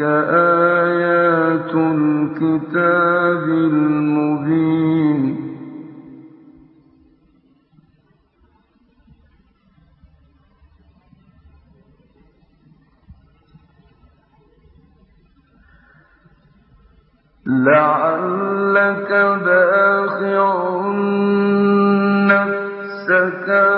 آيات الكتاب المبين. لعلك باخع نفسك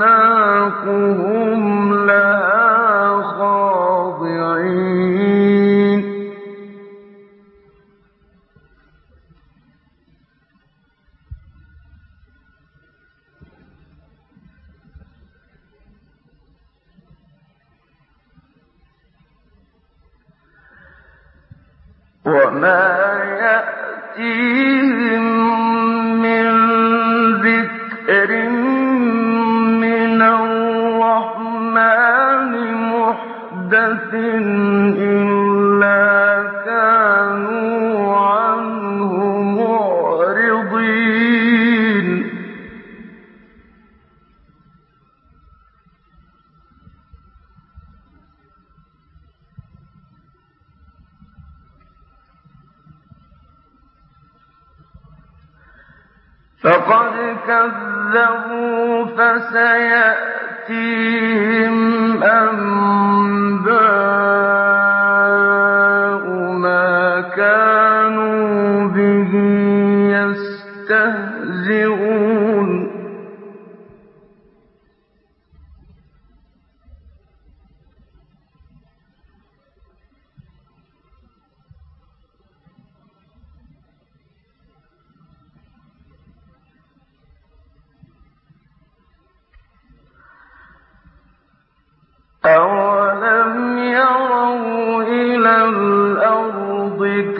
وما يأتيهم فقد كذبوا فسيأتيهم أنباء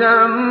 كَمْ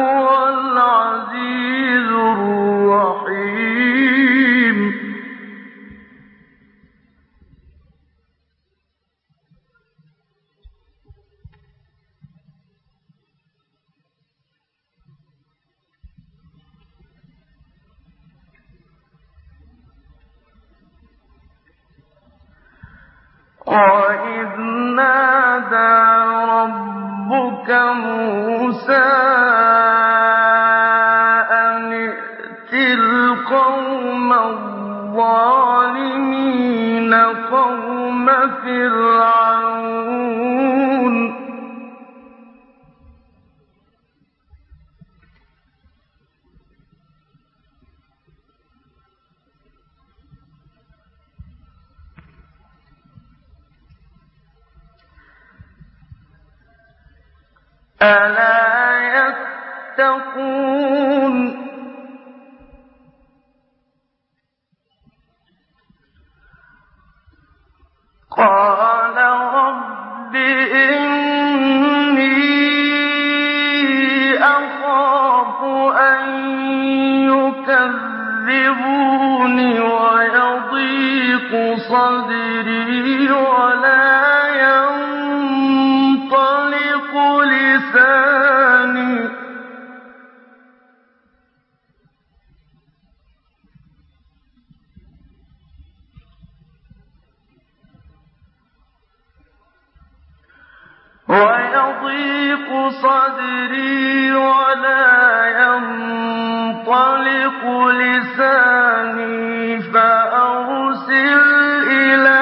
وَإِذْ نَادَىٰ رَبُّكَ مُوسَىٰ أَنِ ائْتِ الْقَوْمَ الظَّالِمِينَ قَوْمَ فِرْعَوْنَ ۚ ويضيق صدري ولا ينطلق لساني فأرسل إلى